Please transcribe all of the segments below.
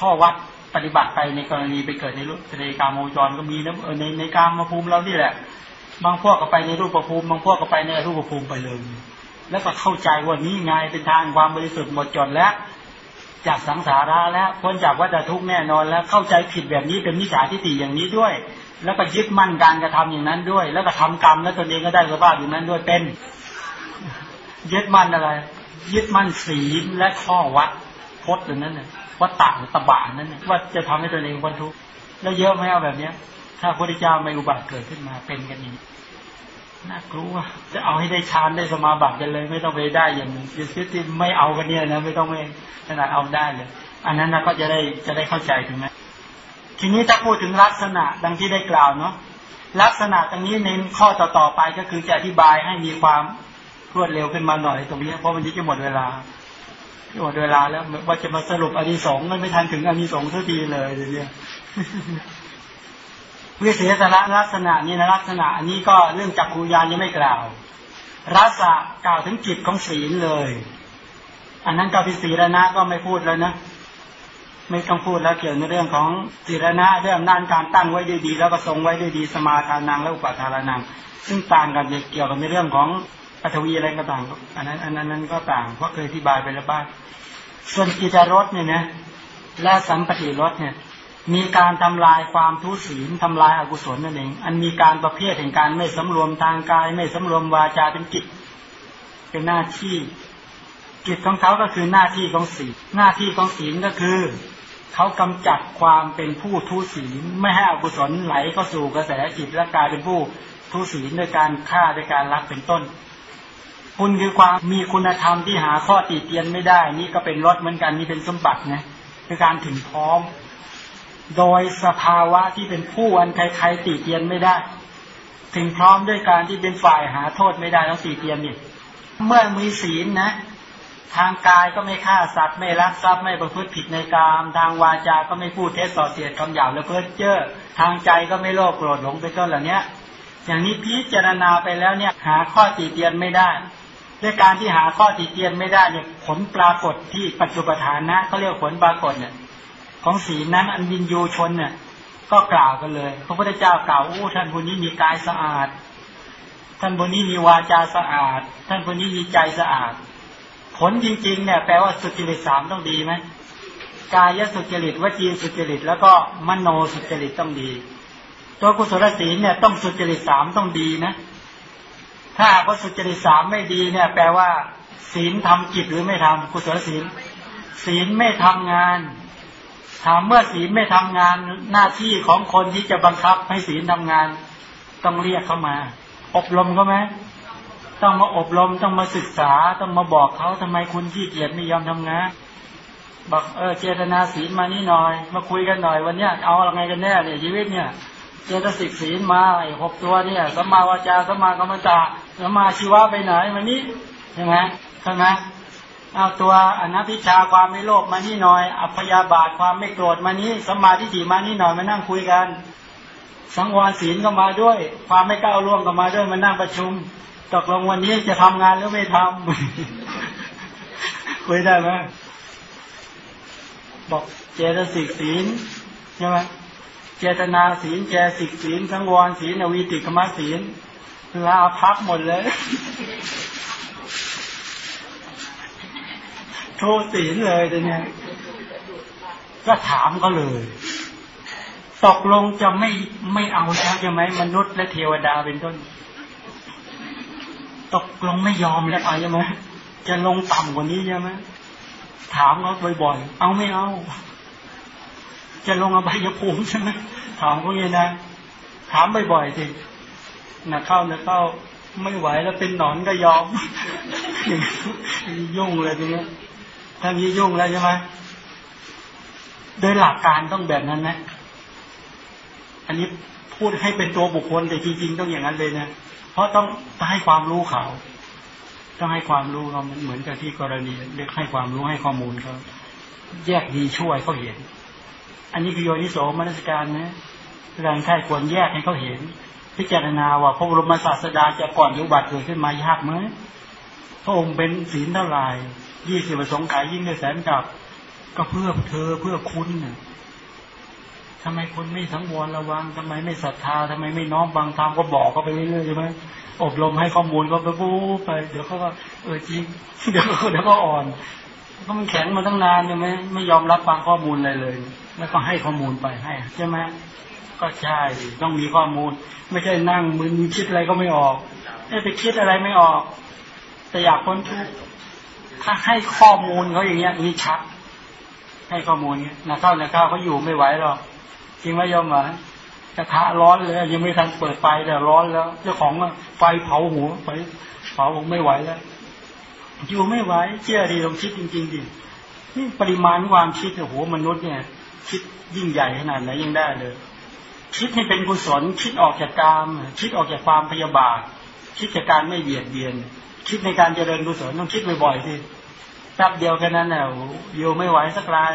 ข้อวัดปฏิบัติไปในกรณีไปเกิดในรูปในกามโมจรก็มีนะในในกามมาภูมิเรานี่แหละ บางพวกก็ไปในรูปภูมิ บางพวกก็ไปในรูปภูมิไปเลย แล้วก็เข้าใจว่านี่ไงเป็นทางความบริสุทธิ์หมดจดแล้ว จากสังสาระแล้วพ้นจากวัฏทุกข์แน่นอนแล้วเข้าใจผิดแบบนี้เป็นมิจฉาทิฏฐิอย่างนี้ด้วย แล้วก็ยึดมั่นการกระทำอย่างนั้นด้วย แล้วก็ทำกรรมแล้วตนเองก็ได้สภาพอย่างนั้นด้วยเป็นยึดมั่นอะไร ยึดมั่นศีลและข้อวัดพจน์อย่างนั้นน่ะ วัตตะตบะนั้นน่ะว่าจะทำให้ตนเองบรรทุกแล้วเยอะไหมเอาแบบเนี้ย ถ้าพระพุทธเจ้าไม่อุบัติเกิดขึ้นมาเป็นกันอย่างนี้น่ากลัวจะเอาให้ได้ฌานได้สมาบัติกันเลย ไม่ต้องไปได้อย่างยึดที่ไม่เอากันเนี่ยนะไม่ต้องไม่ขนาดเอาได้เลย อันนั้นนะก็จะได้จะได้เข้าใจถึงไหมทีนี้ถ้าพูดถึงลักษณะดังที่ได้กล่าวเนาะลักษณะตรงนี้ในข้อต่อๆไปก็คือจะอธิบายให้มีความรวดเร็วขึ้นมาหน่อยตรงนี้เพราะมันจะหมดเวลา หมดเวลาแล้วว่าจะมาสรุปอนิสงส์มันไม่ทันถึงอนิสงส์สักทีเลยเดี๋ยวนี้วิเศษลักษณะนี้นะลักษณะอันนี้ก็เรื่องจักรูยานยังไม่กล่าวรัศกล่าวถึงจิตของศีลเลย อันนั้นกับพิศีรณะก็ไม่พูดแล้วนะ ไม่ต้องพูดแล้วเกี่ยวในเรื่องของศีรณะเรื่องด้านการตั้งไว้ด้วยดี แล้วก็ทรงไว้ด้วยดีสมาทานังและอุปทานัง ซึ่งต่างกันเกี่ยวกับในเรื่องของ อัตวีอะไรก็ต่างอันนั้นอันนั้นนั้นก็ต่างเพราะเคยอธิบายไปแล้วบ้างส่วนกิจรสเนี่ยนะและสัมปติรสเนี่ย มีการทำลายความทุศีลทำลายอากุศลนั่นเอง อันมีการประเภทแห่งการไม่สำรวมทางกาย ไม่สำรวมวาจาเป็นกิจ เป็นหน้าที่ กิจของเขาก็คือหน้าที่ของศีลหน้าที่ของศีลก็คือเขากำจัดความเป็นผู้ทุศีลไม่ให้อกุศลไหลเข้าสู่กระแสจิตและกายเป็นผู้ทุศีลโดยการฆ่าโดยการรักเป็นต้น คุณคือความมีคุณธรรมที่หาข้อติเตียนไม่ได้ นี่ก็เป็นรถเหมือนกันนี่เป็นสมบัตินะคือการถึงพร้อม โดยสภาวะที่เป็นผู้อันใครๆติเตียนไม่ได้ ถึงพร้อมด้วยการที่เป็นฝ่ายหาโทษไม่ได้ต้องติเตียนนี่เมื่อมีศีลนะ ทางกายก็ไม่ฆ่าสัตว์ไม่ลักทรัพย์ไม่ประพฤติผิดในกาม ทางวาจาก็ไม่พูดเท็จส่อเสียดคำหยาบและเพ้อเจ้อทางใจก็ไม่โลภโกรธหลงเป็นต้นเหล่านี้อย่างนี้พิจารณาไปแล้วเนี่ย หาข้อติเตียนไม่ได้ ด้วยการที่หาข้อติเตียนไม่ได้เนี่ยผลปรากฏที่ปัจจุบันนะเขาเรียกผลปรากฏเนี่ย ของศีลนั้นอันวินยูชนเนี่ย ก็กล่าวกันเลย พระพุทธเจ้ากล่าวโอ้ท่านคนนี้มีกายสะอาด ท่านคนนี้มีวาจาสะอาด ท่านคนนี้มีใจสะอาด ผลจริงๆ เนี่ยแปลว่าสุจริตสามต้องดีไหมกายสุจริตวจีสุจริตแล้วก็มโนสุจริตต้องดี ตัวกุศลศีลเนี่ยต้องสุจริตสามต้องดีนะ ถ้าพระสุจริตสามไม่ดีเนี่ย แปลว่า ศีลทำกิจหรือไม่ทำกุศลศีล ศีลไม่ทำงานถามเมื่อศีลไม่ทำงานหน้าที่ของคนที่จะบังคับให้ศีลทำงาน ต้องเรียกเข้ามา อบรมเขาไหมต้องมาอบรมต้องมาศึกษาต้องมาบอกเขาทำไมคุณขี้เกียจไม่ยอมทำงานบอกเออเจตนาศีลมานี่หน่อย มาคุยกันหน่อยวันเนี้ยเอาอะไรกันแน่เนี่ยชีวิตเนี่ย เจตสิกศีลมาไอ้หกตัวเนี่ยสัมมาวาจาสัมมากรรมตะสัมมาชีวะไปไหนมานี้ใช่ไหมใช่ไหมเอาตัวอนัพิชาความไม่โลภมานี่หน่อย อัพยาบาทความไม่โกรธมานี้สมาธิจีมานี่หน่อยมานั่งคุยกัน สังวรศีลก็มาด้วย ความไม่ก้าวล่วงก็มาด้วยมานั่งประชุมตกลงวันนี้จะทำงานหรือไม่ทำคุยได้ไหมบอกเจตสิกศีลใช่ไหม เจตนาศีล แจสิกศีล สังวรศีลอวิติกรรมศีลลาพักหมดเลยโทษศีลเลยแต่เนี่ยก็ถามก็เลย ตกลงจะไม่ไม่เอาแล้วใช่ไหมมนุษย์และเทวดาเป็นต้น ตกลงไม่ยอมแล้วใช่ไหมจะลงต่ำกว่านี้ใช่ไหมถามเขาบ่อยๆเอาไม่เอา จะลงอบายภูมิใช่ไหมถามพวกนี้นะ ถามบ่อยๆสินะเข้านะเข้าไม่ไหวแล้วเป็นหนอนก็ยอมยุ่งเลยทีนี้ถ้ามียุ่งแล้วใช่ไหมโดยหลักการต้องแบบนั้นนะ อันนี้พูดให้เป็นตัวบุคคลแต่จริงๆต้องอย่างนั้นเลยนะ เพราะต้องให้ความรู้เขา ต้องให้ความรู้เขาเหมือนกับที่กรณีเรียกให้ความรู้ให้ข้อมูลเขาแยกดีช่วยเขาเห็น อันนี้คือโยนิโสมนสการนะการใครควรแยกให้เขาเห็น พิจารณาว่าพระบรมศาสดาจะก่อนยุบัติเกิดขึ้นมายากไหมพระองค์เป็นศีลเท่าไหร่ยี่สิบประสงค์ขายยิ่งด้วยแสนกับ ก็เพื่อเธอเพื่อคุณน่ะทำไมคุณไม่สังวรระวังทำไมไม่ศรัทธาทำไมไม่น้อมบางธรรมก็บอกเขาไปเรื่อยๆใช่ไหมอบรมให้ข้อมูลก็ไปบู๊ไปเดี๋ยวเขาก็เออจริงเดี๋ยวเดี๋ยวก็อ่อนก็มันแข็งมาตั้งนานใช่ไหมไม่ยอมรับฟังข้อมูลอะไรเลยแล้วก็ให้ข้อมูลไปให้ใช่ไหมก็ใช่ต้องมีข้อมูล ไม่ใช่นั่งมึนคิดอะไรก็ไม่ออกไปคิดอะไรไม่ออก แต่อยากพ้นทุกข์ถ้าให้ข้อมูลเขาอย่างเงี้ยมีชัด ให้ข้อมูลเนี้ยนะเข้านะเข้าเขาอยู่ไม่ไหวหรอกจริงไหมยอมหมากระทะร้อนเลยยังไม่ทันเปิดไฟแต่ร้อนแล้ว เจ้าของไฟเผาหัวไฟเผาผมไม่ไหวแล้วอยู่ไม่ไหวเชื่อดีลองคิดจริง ๆดินี่ปริมาณความคิดโอ้โหมนุษย์เนี่ย คิดยิ่งใหญ่ขนาดไหนยังได้เลย คิดให้เป็นกุศล คิดออกจากกาม คิดออกจากความพยาบาท คิดจากการไม่เบียดเบียน คิดในการเจริญกุศลต้องคิดบ่อยๆทีแป๊บเดียวแค่นั้นแหละอยู่ไม่ไหวสักราย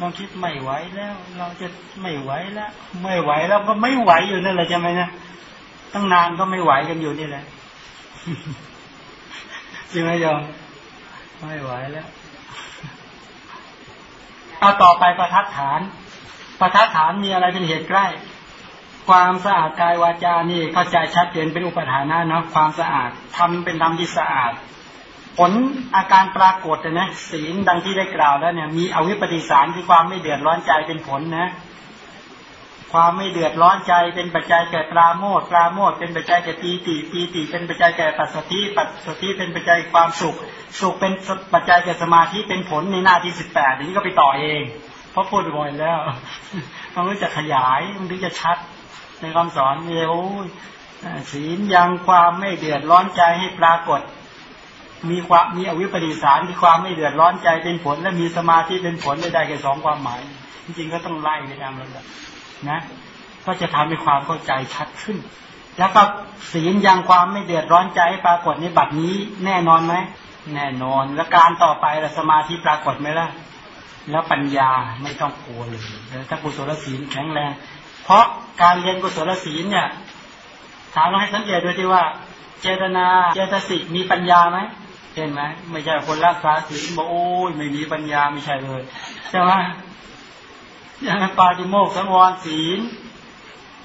ต้องคิดไม่ไหวแล้ว เราจะไม่ไหวแล้ว ไม่ไหวแล้วก็ไม่ไหวอยู่นั่นแหละใช่ไหมนะตั้งนานก็ไม่ไหวกันอยู่นี่แหละจริงไหมโยมไม่ไหวแล้ว เอาต่อไปประทัดฐานประทัดฐานมีอะไรเป็นเหตุใกล้ ความสะอาดกายวาจานี่เข้าใจชัดเจนเป็นอุปทานะเนาะความสะอาดทำเป็นทำที่สะอาด ผลอาการปรากฏนะศีลดังที่ได้กล่าวแล้วเนี่ย มีอวิปปิสารคือความไม่เดือดร้อนใจเป็นผลนะ ความไม่เดือดร้อนใจเป็นปัจจัยแก่ปราโมทปราโมทเป็นปัจจัยแก่ปีติปีติเป็นปัจจัยแก่ปัสสติปัสสติเป็นปัจจัยความสุข สุขเป็นปัจจัยแก่สมาธิเป็นผลในหน้าที่สิบแปดนี้ก็ไปต่อเอง เพราะพูดบ่อยแล้วมันก็จะขยายมันถึงจะชัดในคำสอนเโอ้ศีลยังความไม่เดือดร้อนใจให้ปรากฏ มีความมีอวิปปิสารมีความไม่เดือดร้อนใจเป็นผล และมีสมาธิเป็นผลได้แค่สองความหมาย จริงๆก็ต้องไล่ในตามลำดับ นะก็จะทำให้ความเข้าใจชัดขึ้น แล้วก็ศีลยังความไม่เดือดร้อนใจปรากฏในบัดนี้แน่นอนไหมแน่นอน แล้วการต่อไปละสมาธิปรากฏไหมล่ะ แล้วปัญญาไม่ต้องกลัวเลยถ้ากุศลศีลแข็งแรง เพราะการเรียนกุศลศีลเนี่ยถามเราให้สังเกตดูที่ว่า เจตนาเจตสิกมีปัญญาไหมเห็นไหมไม่ใช่คนรักษาศีลบอกโอ้ยไม่มีปัญญาไม่ใช่เลยใช่ไหม อย่างปาติโมกสังวรศีล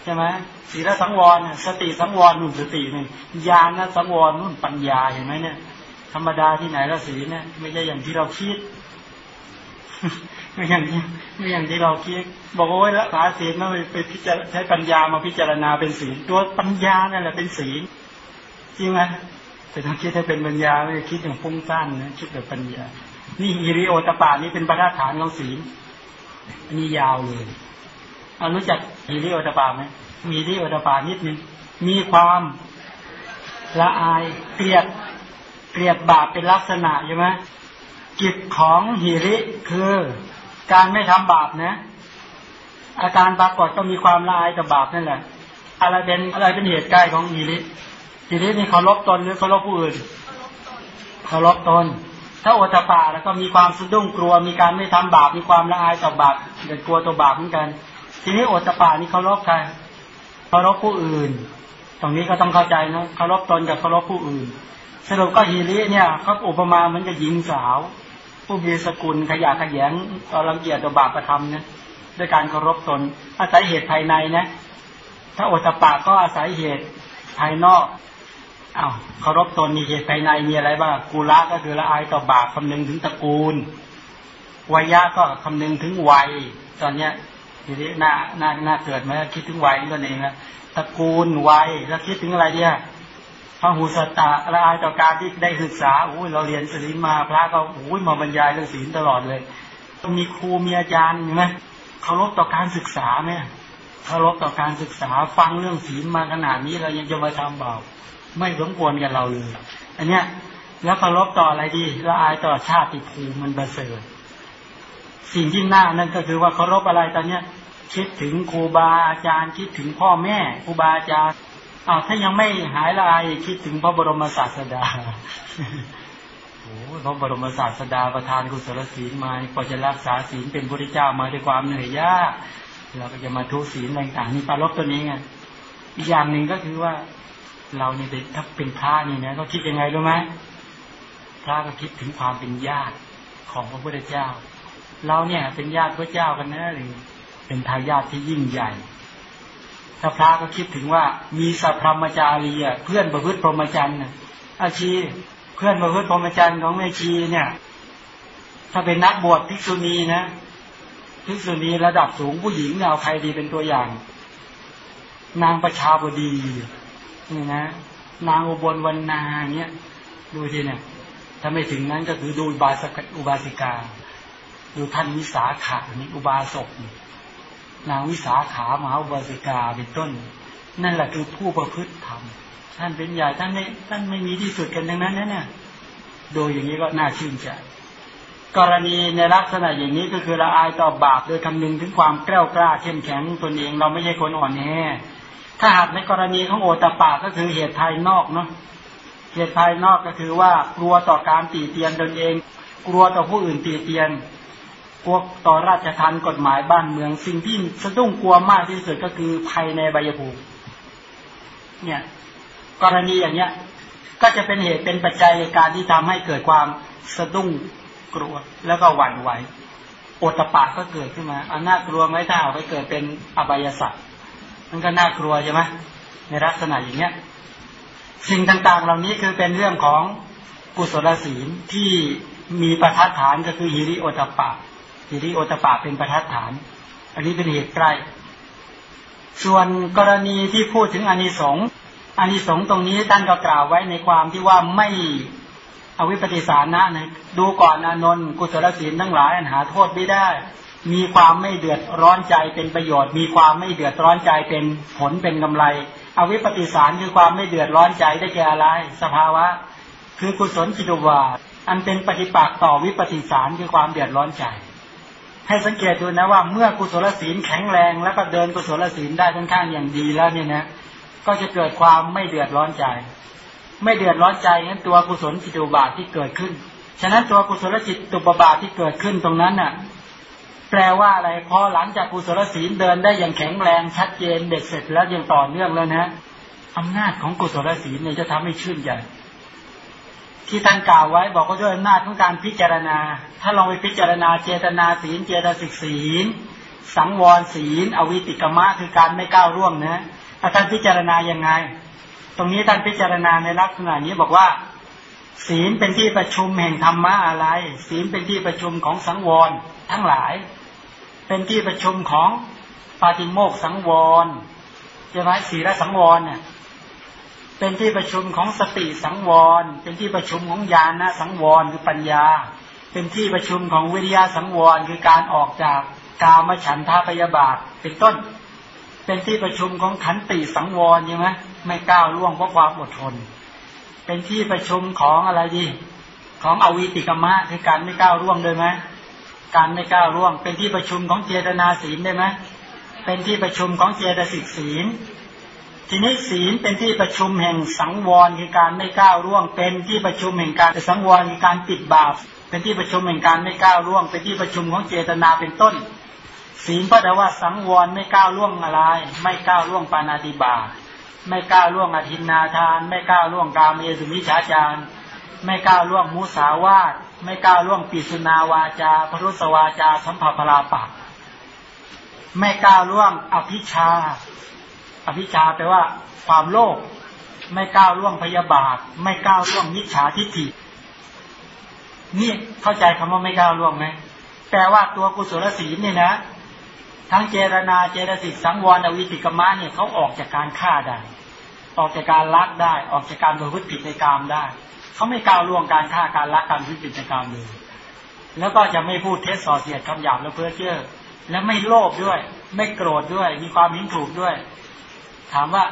ใช่ไหมศีลสังวรสติสังวรนุ่นสติหนึ่งญาณสังวรนุ่นปัญญาเห็นไหมเนี่ย ธรรมดาที่ไหนละศีลเนี่ยไม่ใช่อย่างที่เราคิดไม่อย่างนี้ไม่อย่างที่เราคิด บอกว่ารักษาศีลมาไปพิจารใช้ปัญญามาพิจารณาเป็นศีลตัวปัญญานั่นแหละเป็นศีลจริงไหมแต่ต้องคิดให้เป็นปัญญาไม่คิดอย่างฟุ้งซ่านนะคิดแบบปัญญา นี่ฮิริโอตปานี่เป็นประธานของศีล อันนี้ยาวเลยเอารู้จักฮิริโอตปาไหมมีฮิริโอตปานิดนึงมีความละอายเกลียดเกลียดบาปเป็นลักษณะใช่ไหมกิจของฮิริคือการไม่ทำบาปนะ อาการปรากฏก็มีความละอายกับบาปนั่นแหละ อะไรเป็นอะไรเป็นเหตุใกล้ของฮิริทีนี้นี่เคารพตนหรือเคารพผู้อื่นเคารพตน ถ้าโอตปาแล้วก็มีความสะดุ้งกลัว มีการไม่ทำบาปมีความละอายต่อบาปเดือดกลัวตัวบาปเหมือนกัน ทีนี้โอตปานี่เคารพใครเคารพผู้อื่น ตรงนี้ก็ต้องเข้าใจนะเคารพตนกับเคารพผู้อื่น สรุปก็ฮีริเนี่ยเขาอุปมาเหมือนกับหญิงสาว ผู้มีสกุลขยะขยงตอรังเกียจตัวบาปประทำเนี่ยด้วยการเคารพตนอาศัยเหตุภายในนะ ถ้าโอตปาก็อาศัยเหตุภายนอก อา้าวเคารพตนมีเหตุภายในมีอะไรบ้างกุละก็คือละอายต่อบาปคำนึงถึงตระกูลวัยยะก็คำนึงถึงวัย ตอนเนี้ยทีนี้หน้าหน้าหน้าเกิดไหมคิดถึงวัยตัวเองนะตระกูลวัยแล้วคิดถึงอะไรเนี่ยพระหูสตะละอายต่อการที่ได้ศึกษาอุ้ยเราเรียนศีลมาพระก็อุ้ยมาบรรยายเรื่องศีลตลอดเลย มีครูมีอาจารย์ใช่ไหมเคารพต่อการศึกษาไหมเคารพต่อการศึกษาฟังเรื่องศีลมาขนาดนี้เรายังจะมาทำเบา ไม่สมควรกับเราเลย อันเนี้ย แล้วเคารพต่ออะไรดีละอายต่อชาติภูมิมันประเสริฐสิ่งที่หน้านั่นก็คือว่าเคารพอะไรตอนเนี้ย คิดถึงครูบาอาจารย์ คิดถึงพ่อแม่ครูบาอาจารย์อ้าวถ้ายังไม่หายละอายคิดถึงพระบรมศาสดาโอ้พระบรมศาสดาประทานกุศลศีลมาพอจะรักษาศีลเป็นพระเจ้ามาด้วยความเหนื่อยยากเราก็จะมาทุศีลต่างๆนี่ปารบตัวนี้ไงอีกอย่างหนึ่งก็คือว่า เราเนี่ยถ้าเป็นพระนี่นะก็คิดยังไงรู้ไหมพระก็คิดถึงความเป็นญาติของพระพุทธเจ้า เราเนี่ยเป็นญาติพระเจ้ากันนะหรือเป็นทายาทที่ยิ่งใหญ่ ถ้าพระก็คิดถึงว่ามีสัพพมจารีอะเพื่อนประพฤติพรหมจรรย์อาชีเพื่อนประพฤติพรหมจรรย์ของแม่ชีเนี่ย ถ้าเป็นนักบวชภิกษุณีนะภิกษุณีระดับสูงผู้หญิงเอาใครดีเป็นตัวอย่าง นางประชาบดี นี่นะนางอุบลวรรณาเนี่ยดูทีเนี่ย ถ้าไม่ถึงนั้นก็คือดูอุบาสกอุบาสิกา ดูท่านวิสาขานี่อุบาสกนางวิสาขามหาอุบาสิกาเป็นต้น นั่นแหละคือผู้ประพฤติธรรมท่านเป็นใหญ่ท่านไม่ท่านไม่มีที่สุดกันดังนั้นนะเนี่ยโดยอย่างนี้ก็น่าชื่นใจกรณีในลักษณะอย่างนี้ก็คือละอายต่อบาปโดยคำนึงถึงความกล้ากล้าเข้มแข็งตนเอง เราไม่ใช่คนอ่อนแอ ถ้าหากในกรณีของโอตปาก็คือเหตุภายนอกเนาะเหตุภายนอกก็คือว่ากลัวต่อการตีเตียนตนเอง กลัวต่อผู้อื่นตีเตียนพวต่อราชทันกฎหมายบ้านเมือง สิ่งที่สะดุ้งกลัวมากที่สุดก็คือภายในใบยภูมิเนี่ย กรณีอย่างเนี้ย ก็จะเป็นเหตุเป็นปัจจัยในการที่ทำให้เกิดความสะดุ้งกลัวแล้วก็หวั่นไหวโอตปะก็เกิดขึ้นมาอันน่ากลัวไหมถ้าเอาไปเกิดเป็นอบายสัตว์ มันก็น่ากลัวใช่ไหมในลักษณะอย่างเนี้ย สิ่งต่างๆ เหล่านี้คือเป็นเรื่องของกุศลศีลที่มีประทัดฐานก็คือฮิริโอตปะฮิริโอตปะเป็นประทัดฐาน อันนี้เป็นเหตุใกล้ ส่วนกรณีที่พูดถึงอานิสงส์อานิสงส์ตรงนี้ท่านก็กล่าวไว้ในความที่ว่าไม่อวิปปิสานะนะดูก่อนอนนท์กุศลศีลทั้งหลายอันหาโทษไม่ได้ มีความไม่เดือดร้อนใจเป็นประโยชน์ มีความไม่เดือดร้อนใจเป็นผลเป็นกำไร อวิปปิสารคือความไม่เดือดร้อนใจได้แก่อะไร สภาวะ คือกุศลจิตวาอันเป็นปฏิปักษ์ต่อวิปปิสารคือความเดือดร้อนใจ ให้สังเกตดูนะว่าเมื่อกุศลศีลแข็งแรงแล้วก็เดินกุศลศีลได้ค่อนข้างอย่างดีแล้วเนี่ยนะก็จะเกิดความไม่เดือดร้อนใจ ไม่เดือดร้อนใจงั้นตัวกุศลจิตุบาทที่เกิดขึ้น ฉะนั้นตัวกุศลจิตตุบาทที่เกิดขึ้นตรงนั้นน่ะ แปลว่าอะไรพอหลังจากกุศลศีลเดินได้อย่างแข็งแรงชัดเจนเด็ดเสร็จแล้วยังต่อเนื่องแล้วนะอำนาจของกุศลศีลเนี่ยจะทำให้ชื่นใจที่ท่านกล่าวไว้บอกว่าด้วยอำนาจของการพิจารณา ถ้าลองไปพิจารณาเจตนาศีล เจตสิกศีล สังวรศีล อวิติกมะคือการไม่ก้าวร่วงนะท่านพิจารณายังไง ตรงนี้ท่านพิจารณาในลักษณะนี้บอกว่า ศีลเป็นที่ประชุมแห่งธรรมะอะไร ศีลเป็นที่ประชุมของสังวรทั้งหลาย เป็นที่ประชุมของปาติโมกสังวรใช่ไหมศีลสังวรเนี่ยเป็นที่ประชุมของสติสังวร เป็นที่ประชุมของญาณสังวรคือปัญญา เป็นที่ประชุมของวิริยะสังวรคือการออกจากกามฉันทาพยาบาทเป็นต้น เป็นที่ประชุมของขันติสังวรใช่ไหมไม่ก้าวล่วงเพราะความอดทน เป็นที่ประชุมของอะไรดีของอวิติกรรมะคือการไม่ก้าวล่วงเลยไหม การไม่ก้าวล่วง เป็นที่ประชุมของเจตนาศีลได้ไหมเป็นที่ประชุมของเจตสิกศีล ทีนี้ศีลเป็นที่ประชุมแห่งสังวรคือการไม่ก้าวล่วง เป็นที่ประชุมแห่งการสังวรคือการปิดบาป เป็นที่ประชุมแห่งการไม่ก้าวล่วง เป็นที่ประชุมของเจตนาเป็นต้น ศีลก็แปลว่าสังวรไม่ก้าวล่วงอะไร ไม่ก้าวล่วงปานาติบา ไม่ก้าวล่วงอธินนาทาน ไม่ก้าวล่วงกามเยสุมิชฌาจารย์ ไม่กล้าล่วงมุสาวาทไม่กล้าล่วงปิสุนาวาจาพรุสวาจา สัมภพลาปะไม่กล้าล่วงอภิชา อภิชาแปลว่า ความโลภไม่กล้าล่วงพยาบาท ไม่กล้าล่วงมิจฉาทิฏฐินี่เข้าใจคำว่าไม่กล้าล่วงไหมแปลว่าตัวกุศลศีลเนี่ยนะ ทั้งเจรนาเจรสิกสังวรอวิติกมะเนี่ยเขาออกจากการฆ่าได้ ออกจากการลักได้ ออกจากการประพฤติผิดในกามได้ เขาไม่ก้าวล่วงการฆ่าการลัการประพฤติผิดในกามเลย แล้วก็จะไม่พูดเท็จส่อเสียดคำหยาบและเพ้อเจ้อและไม่โลภด้วย ไม่โกรธด้วย มีความหินถูกด้วย ถามว่า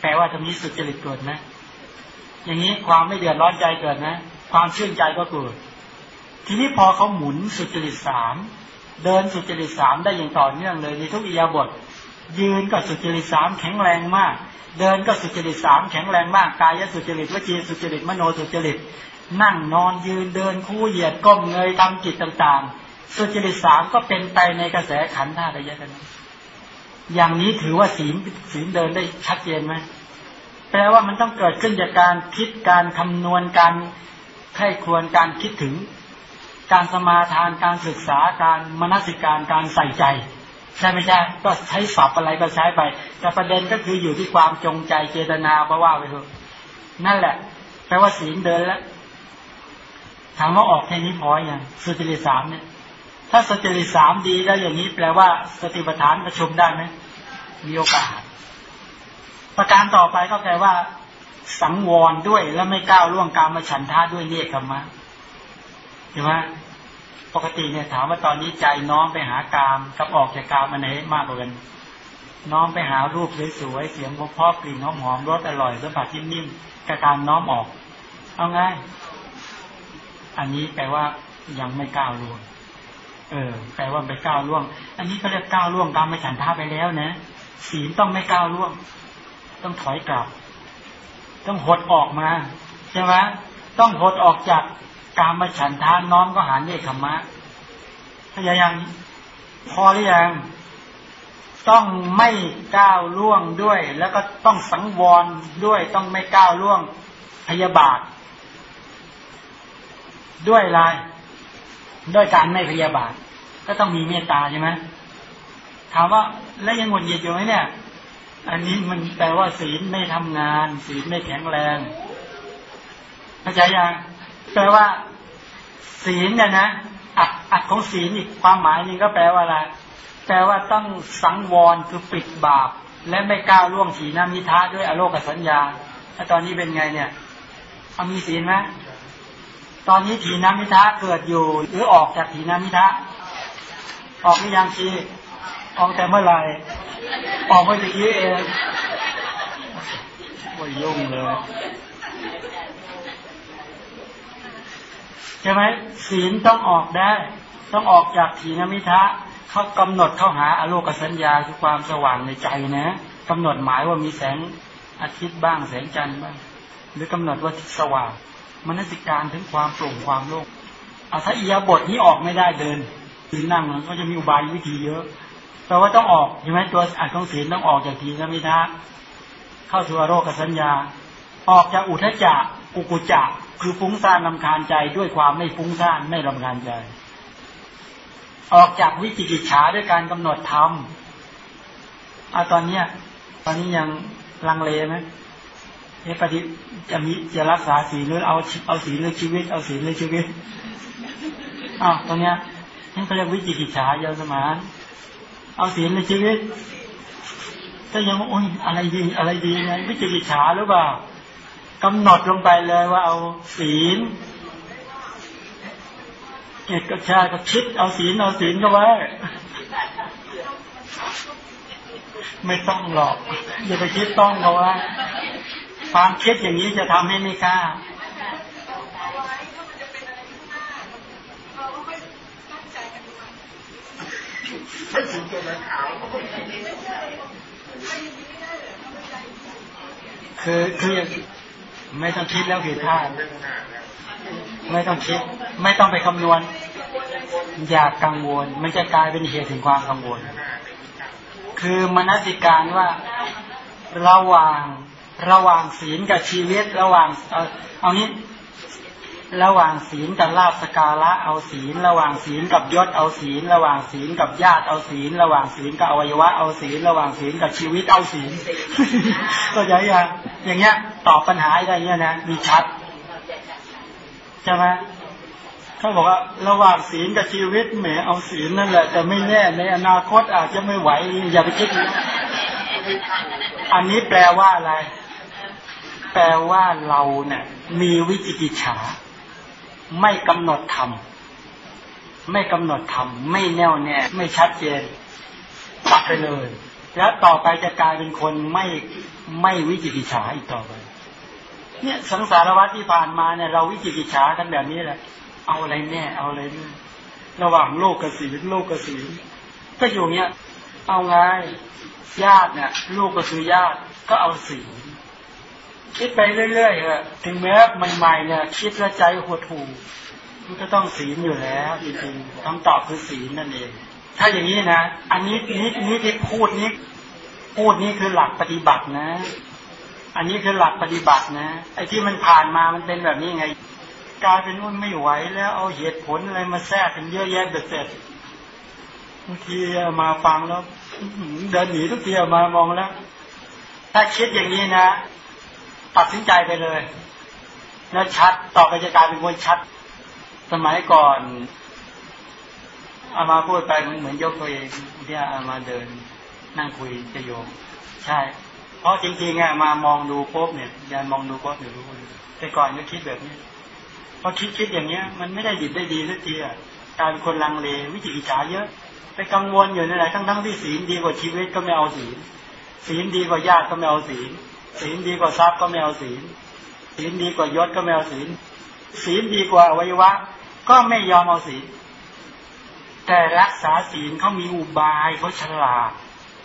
แปลว่าจะมีสุจริตเกิดไหมอย่างนี้ความไม่เดือดร้อนใจเกิดนะ ความชื่นใจก็เกิด ทีนี้พอเขาหมุนสุจริตสามเดินสุจริตสามได้อย่างต่อเนื่องเลยในทุกอิยาบท ยืนก็สุจริตสามแข็งแรงมาก เดินก็สุจริตสามแข็งแรงมากกายสุจริตวจีสุจริตมโนสุจริต นั่งนอนยืนเดินคู่เหยียดก้มเงยทำจิตต่างๆ สุจริตสามก็เป็นไปในกระแสขันธ์ธาตุยะนั้นอย่างนี้ถือว่าศีลศีลเดินได้ชัดเจนไหมแปลว่ามันต้องเกิดขึ้นจากการคิดการคำนวณการให้ควรการคิดถึง การสมาทานการศึกษาการมนสิการการใส่ใจ ใช่ไหมใช่ก็ใช้ศัพท์อะไรก็ใช้ไป แต่ประเด็นก็คืออยู่ที่ความจงใจเจตนาเพราะว่าไปเถอะนั่นแหละแปลว่าศีลเดินแล้วถามว่าออกแค่นี้พออย่างสุจริสามเนี่ย ถ้าสติริสามดีแล้วอย่างนี้แปลว่า สติปัฏฐานประชุมได้ไหมมีโอกาส ประการต่อไปก็แปลว่า สังวรด้วยและไม่ก้าวล่วงการมาฉันท่าด้วยเนคขมะเห็นไหม กติเนี่ยถามว่าตอนนี้ใจน้อมไปหากามกับออกจากกามมันไหนมากกว่ากันน้อมไปหารูปสวยๆเสียงเพราะๆกลิ่นหอมๆรสอร่อยสัมผัสนิ่มๆกับการน้อมออก เอาไงอันนี้แปลว่ายังไม่ก้าวล่วง เออ แปลว่าไปก้าวล่วง อันนี้เขาเรียกก้าวล่วงการมาฉันท่าไปแล้วนะศีลต้องไม่ก้าวล่วง ต้องถอยกลับ ต้องหดออกมาใช่ไหมต้องหดออกจาก การมาฉันทานน้อมก็หาเนคขมะพยายามพอหรือยังต้องไม่ก้าวล่วงด้วย แล้วก็ต้องสังวรด้วย ต้องไม่ก้าวล่วงพยาบาท ด้วยอะไรด้วยการไม่พยาบาท ก็ต้องมีเมตตาใช่ไหมถามว่าแล้วยังหงุดหงิดอยู่ไหมเนี่ย อันนี้มันแปลว่าศีลไม่ทำงาน ศีลไม่แข็งแรงเข้าใจยัง แปลว่า ศีลเนี่ยนะอัดอัดของศีลอีกความหมายนึงก็แปลว่าอะไรแปลว่าต้องสังวรคือปิดบาป และไม่ก้าวล่วงถีนามิทะด้วยอโลกสัญญาถ้าตอนนี้เป็นไงเนี่ยเอามีศีลไหมตอนนี้ถีนามิทะเกิดอยู่ หรือออกจากถีนามิทะออกไม่ยังชีออกแต่เมื่อไหร่ออกเมื่อกี้เองว่ายุ่งเลย ใช่ไหมศีลต้องออกได้ ต้องออกจากถีนมิทะเขากำหนดเข้าหาอโลกสัญญาคือความสว่างในใจนะกำหนดหมายว่ามีแสงอาทิตย์บ้างแสงจันทร์บ้าง หรือกำหนดว่าสว่างมนสิการถึงความโปร่งความโล่งอาถ้าอียาบทนี้ออกไม่ได้เดินศีลนั่งมันก็จะมีอุบายวิธีเยอะแปลว่าต้องออกใช่ไหมตัวอัดของศีลต้องออกจากทีนมิทะเข้าสู่อโลกสัญญา ออกจากอุทจจะอุกุจะ คือฟุ้งซ่านลำคาญใจด้วยความไม่ฟุ้งซ่านไม่ลำคาญใจ ออกจากวิจิกิจฉาด้วยการกำหนดธรรมอาตอนเนี้ย ตอนนี้ยังลังเลไหมเอ๊ะปฏิจะมีจะรักษาสีหรือเอาเอาสีหรือชีวิต เอาสีหรือชีวิตอ้าวตอนเนี้ยนี่เขาเรียกวิจิกิจฉาเยาสมานเอาสีหรือชีวิตถ้ายังโอ้ยอะไรดีอะไรดีไงวิจิกิจฉาหรือเปล่า กำหนดลงไปเลยว่าเอาศีลเกิดกับชาก็คิดเอาศีลเอาศีลก็ไว้ไม่ต้องหรอก อย่าไปคิดต้องเขาว่า ความคิดอย่างนี้จะทำให้ไม่กล้าคือคือ ไม่ต้องคิดแล้วผิดพลาดไม่ต้องคิด ไม่ต้องไปคำนวณ อย่ากกังวล มันจะกลายเป็นเหตุถึงความกังวล คือมนสิการว่าระหว่างระหว่างศีลกับชีวิต ระหว่างเอาเอางี้ ระหว่างศีลกับลาบสกาละเอาศีล ระหว่างศีลกับยศเอาศีล ระหว่างศีลกับญาติเอาศีล ระหว่างศีลกับอวัยวะเอาศีล ระหว่างศีลกับชีวิตเอาศีลก็อย่างอย่างอย่างเงี้ยตอบปัญหาได้เงี้ยนะมีชัดใช่ไหมเขาบอกว่าระหว่างศีลกับชีวิตแหมเอาศีลนั่นแหละแต่ไม่แน่ในอนาคตอาจจะไม่ไหวอย่าไปคิดอันนี้แปลว่าอะไร แปลว่าเราเนี่ยมีวิจิกิจฉา ไม่กำหนดธรรมไม่กำหนดธรรมไม่แน่วแน่ ไม่ชัดเจนตัดไปเลย แล้วต่อไปจะกลายเป็นคนไม่ไม่วิจิกิจฉาอีกต่อไป เนี่ยสังสารวัตรที่ผ่านมาเนี่ยเราวิจิกิจฉากันแบบนี้แหละ เอาอะไรแน่เอาอะไรนี่ระหว่างโลกกับศีโลกกับศีก็อยู่เนี้ยเอาไงญาติเนี่ยลูกก็คือญาติก็เอาศี คิดไปเรื่อยๆออถึงแม้ใหม่ๆเนี่ย คิดและใจหัวถูมันก็ต้องศีลอยู่แล้วจริงๆคำตอบคือศีลนั่นเอง ถ้าอย่างนี้นะ อันนี้นี้นี้ที่พูดนี้พูดนี้คือหลักปฏิบัตินะ อันนี้คือหลักปฏิบัตินะ ไอ้ที่มันผ่านมามันเป็นแบบนี้ไง กลายเป็นว่าไม่ไหวแล้วเอาเหตุผลอะไรมาแทรกกันเยอะแยะเบ็ดเสร็จบางทีมาฟังแล้วเดินหนีทุกทีมามองแล้ว ถ้าคิดอย่างนี้นะ ตัดสินใจไปเลย แล้วชัดต่อไปจะกลายเป็นคนชัด สมัยก่อนอามาพูดไปเหมือนยกตัวเองที่อามาเดินนั่งคุยจะโยมใช่ เพราะจริงๆอะมามองดูปุ๊บเนี่ยยันมองดูปุ๊บเนี่ยรู้แต่ก่อนก็คิดแบบนี้พอคิดคิดอย่างเนี้ย มันไม่ได้ดีได้ดีสักทีอะกลายเป็นคนลังเลวิจิกิจฉาเยอะ ไปกังวลอยู่ในไหนทั้งทั้งที่ศีลดีกว่าชีวิตก็ไม่เอาศีลศีลดีกว่าญาติก็ไม่เอาศีล ศีลดีกว่าทรัพย์ก็ไม่เอาศีล ศีลดีกว่ายศก็ไม่เอาศีล ศีลดีกว่าอวัยวะ ก็ไม่ยอมเอาศีล แต่รักษาศีลเขามีอุบายเขาฉลาด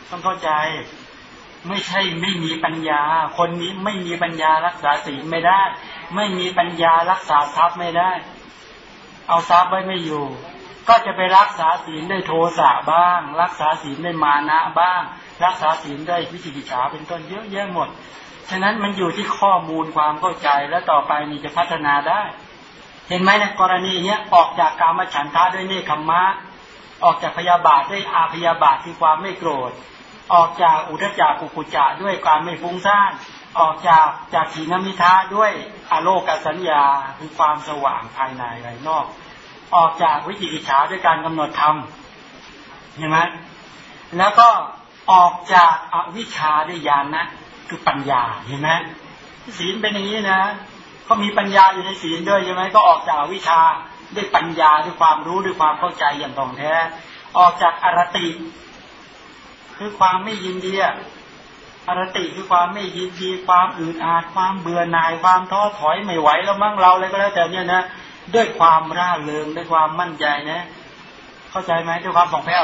ต้องเข้าใจ ไม่ใช่ไม่มีปัญญา คนนี้ไม่มีปัญญารักษาศีลไม่ได้ ไม่มีปัญญารักษาทรัพย์ไม่ได้ เอาทรัพย์ไว้ไม่อยู่ ก็จะไปรักษาศีลด้วยโทสะบ้าง รักษาศีลด้วยมานะบ้าง รักษาศีลได้วิจิกิจฉาเป็นต้นเยอะแยะหมด ฉะนั้นมันอยู่ที่ข้อมูลความเข้าใจแล้วต่อไปนี่จะพัฒนาได้ เห็นไหมในกรณีเนี้ยออกจากกามฉันทะด้วยเนคขมะออกจากพยาบาทด้วยอาพยาบาทคือความไม่โกรธ ออกจากอุทจักกุกุจะด้วยความไม่ฟุ้งซ่านออกจากจากขีนมิทะด้วยอโลกสัญญาคือความสว่างภายในภายนอก ออกจากวิจิกิจฉาด้วยการกำหนดธรรมเห็นไหมแล้วก็ ออกจากอวิชชาด้วยญาณนะคือปัญญาเห็นไหมศีลเป็นอย่างนี้นะก็มีปัญญาอยู่ในศีลด้วยใช่ไหมก็ออกจากวิชาด้วยปัญญาด้วยความรู้ด้วยความเข้าใจอย่างตรงแท้ ออกจากอรติ คือความไม่ยินดีอรติคือความไม่ยินดีความอืดอาดความเบื่อหน่ายความท้อถอยไม่ไหวแล้วมั่งเราอะไรก็แล้วแต่เนี่ยนะด้วยความร่าเริงด้วยความมั่นใจนะ เข้าใจไหมด้วยความผ่องแผ้ว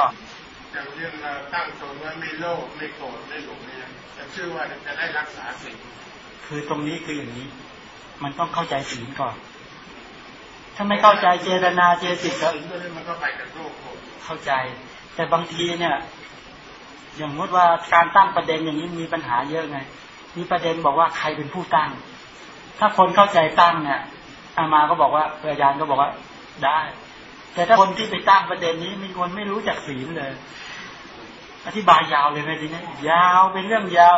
อย่างเรื่องเราตั้งตรงว่าไม่โลภไม่โกรธไม่หลงเนี่ยจะชื่อว่าจะได้รักษาสิ่งคือตรงนี้คืออย่างนี้ มันต้องเข้าใจศีลก่อน ถ้าไม่เข้าใจเจตนาเจสิกก็มันก็ไปกับโลกเข้าใจ แต่บางทีเนี่ย อย่างมดว่าการตั้งประเด็นอย่างนี้มีปัญหาเยอะไงมีประเด็นบอกว่าใครเป็นผู้ตั้ง ถ้าคนเข้าใจตั้งเนี่ยอามาก็บอกว่าอาจารย์ก็บอกว่าได้ แต่ถ้าคนที่ไปตั้งประเด็นนี้มีคนไม่รู้จักศีลเลย อธิบายยาวเลยไหมทีนี้ยาวเป็นเรื่องยาว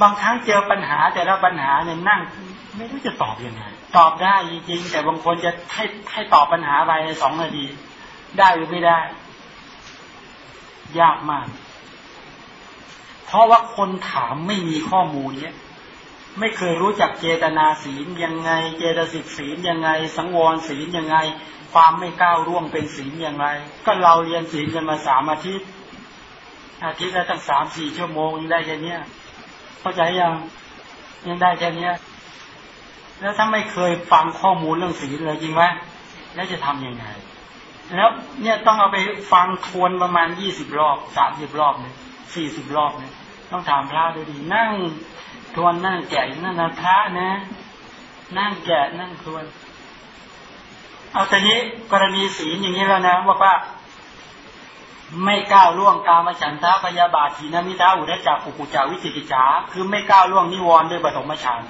บางครั้งเจอปัญหาแต่ละปัญหาเนี่ยนั่ง ไม่รู้จะตอบยังไงตอบได้จริงๆ แต่บางคนจะให้ให้ตอบปัญหาไปในสองนาทีได้หรือไม่ได้ ยากมาก เพราะว่าคนถามไม่มีข้อมูลเนี้ยไม่เคยรู้จักเจตนาศีลยังไง เจตสิกศีลยังไง สังวรศีลยังไง ความไม่ก้าวร่วงเป็นศีลยังไงก็เราเรียนศีลกันมาสามอาทิตย์ อาทิตย์ละตั้งสามสี่ชั่วโมงยังได้แค่นี้เข้าใจยังยังได้แค่นี้แล้วถ้าไม่เคยฟังข้อมูลเรื่องศีลเลยจริงไหมแล้วจะทํำยังไง แล้วเนี่ยต้องเอาไปฟังทวนประมาณยี่สิบรอบสามสิบรอบเนี่ยสี่สิบรอบเนี่ยต้องถามพระดูดีนั่งทวนนั่งแกะนั่นนะพระนะ นั่งแกะนั่งทวน เอาแต่นี้กรณีศีลอย่างนี้แล้วนะว่าว่า ไม่ก้าวล่วงกามฉันทะพยาบาทีนมิทาอุทจักกุกุจาวิจิกิจาคือไม่ก้าวล่วงนิวรณ์ด้วยปฐมฌาน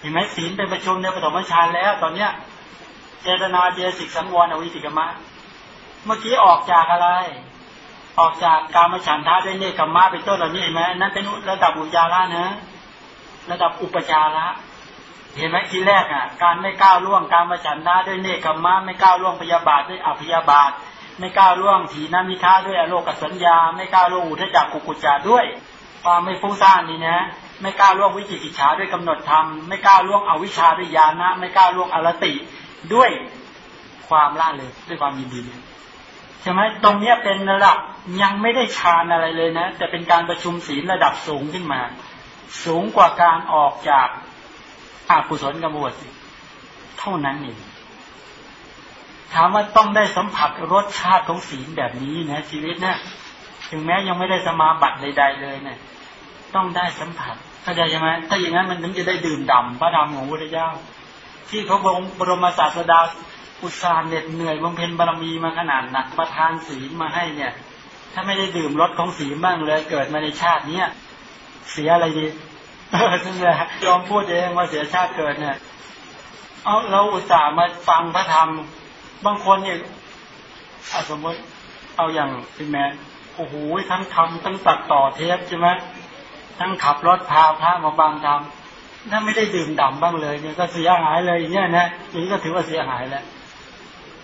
เห็นไหมศีลเป็นประชุมในปฐมฌานแล้ว ตอนเนี้ย เจตนาเจสิกสังวรอวิติกมะ เมื่อกี้ออกจากอะไร ออกจากการมาฉันทาด้วยเนกขมะเป็นต้นเหล่านี้เห็นไหมนั่นเป็นระดับอุจาระนะ ระดับอุปจาระ เห็นไหมทีแรกอะ การไม่ก้าวล่วงการมาฉันทาด้วยเนกขมะไม่ก้าวล่วงพยาบาทด้วยอภยาบาท ไม่ก้าวล่วงถีนามิทาด้วยอโลกสัญญา ไม่ก้าวล่วงอุทจักกุกุจจาด้วย ความไม่ฟุ้งซ่านนี่นะ ไม่ก้าวล่วงวิจิกิจฉาด้วยกำหนดธรรมไม่ก้าวล่วงอวิชชาด้วยญาณะไม่ก้าวล่วงอรติด้วยความล่าเลยด้วยความยินดีใช่ไหมตรงเนี้ยเป็นระดับยังไม่ได้ฌานอะไรเลยนะ แต่เป็นการประชุมศีลระดับสูงขึ้นมา สูงกว่าการออกจาก อากุศลกรรมวดเท่านั้นเองถามว่าต้องได้สัมผัสรสชาติของศีลแบบนี้นะชีวิตนะถึงแม้ยังไม่ได้สมาบัติใด ๆ เลยเนะี่ยต้องได้สัมผัสเข้าใจใช่ไหมถ้าอย่างนั้นมันถึงจะได้ดื่มด่ำพระธรรมของพระเจ้า ที่พระบรมศาสดาอุตส่าห์เหน็ดเหนื่อยบำเพ็ญบารมีมาขนาดหนักประทานศีลมาให้เนี่ย ถ้าไม่ได้ดื่มรสของศีลบ้างเลยเกิดมาในชาติเนี้ยเสียอะไรดี ซึ่งเลยยอมพูดเองว่าเสียชาติเกิดเนี่ย เอาเราอุตส่าห์มาฟังพระธรรม บางคนเนี่ยสมมติเอาอย่างพี่แม่โอ้โหทั้งทำทั้งตัดต่อเทปใช่ไหมทั้งขับรถพาพระมาบางทำถ้าไม่ได้ดื่มด่ำบ้างเลยเนี่ยก็เสียหายเลยเนี่ยนะอย่างนี้ก็ถือว่าเสียหายแล้ว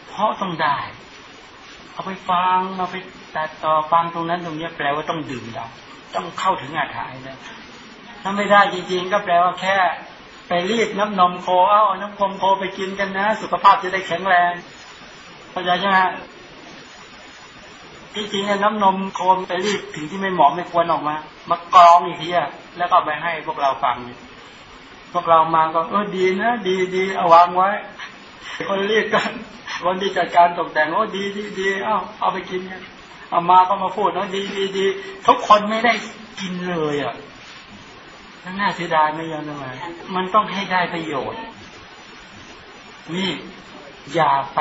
เพราะต้องได้ เอาไปฟังเอาไปตัดต่อฟังตรงนั้นตรงนี้แปลว่าต้องดื่มด่ำต้องเข้าถึงอาถายนะ ถ้าไม่ได้จริงๆ ก็แปลว่าแค่ ไปรีดน้ำนมโคเอาน้ำนมโคไปกินกันนะ สุขภาพจะได้แข็งแรงเข้าใจใช่ไหมที่จริงน้ำนมโคมไปรีดถึงที่ไม่เหมาะไม่ควรออกมา มากรองอีกทีอะแล้วก็ไปให้พวกเราฟัง พวกเรามาก็เออดีนะดีดีเอาวางไว้ คนรีดกันคนที่จัดการตกแต่งโอ้ดีดีดีเอาเอาไปกินกันเอามาก็มาพูดว่าดีดีดีทุกคนไม่ได้กินเลยอะ ทั้งน่าเสียดายไม่ยังทำไมมันต้องให้ได้ประโยชน์ นี่อย่าไป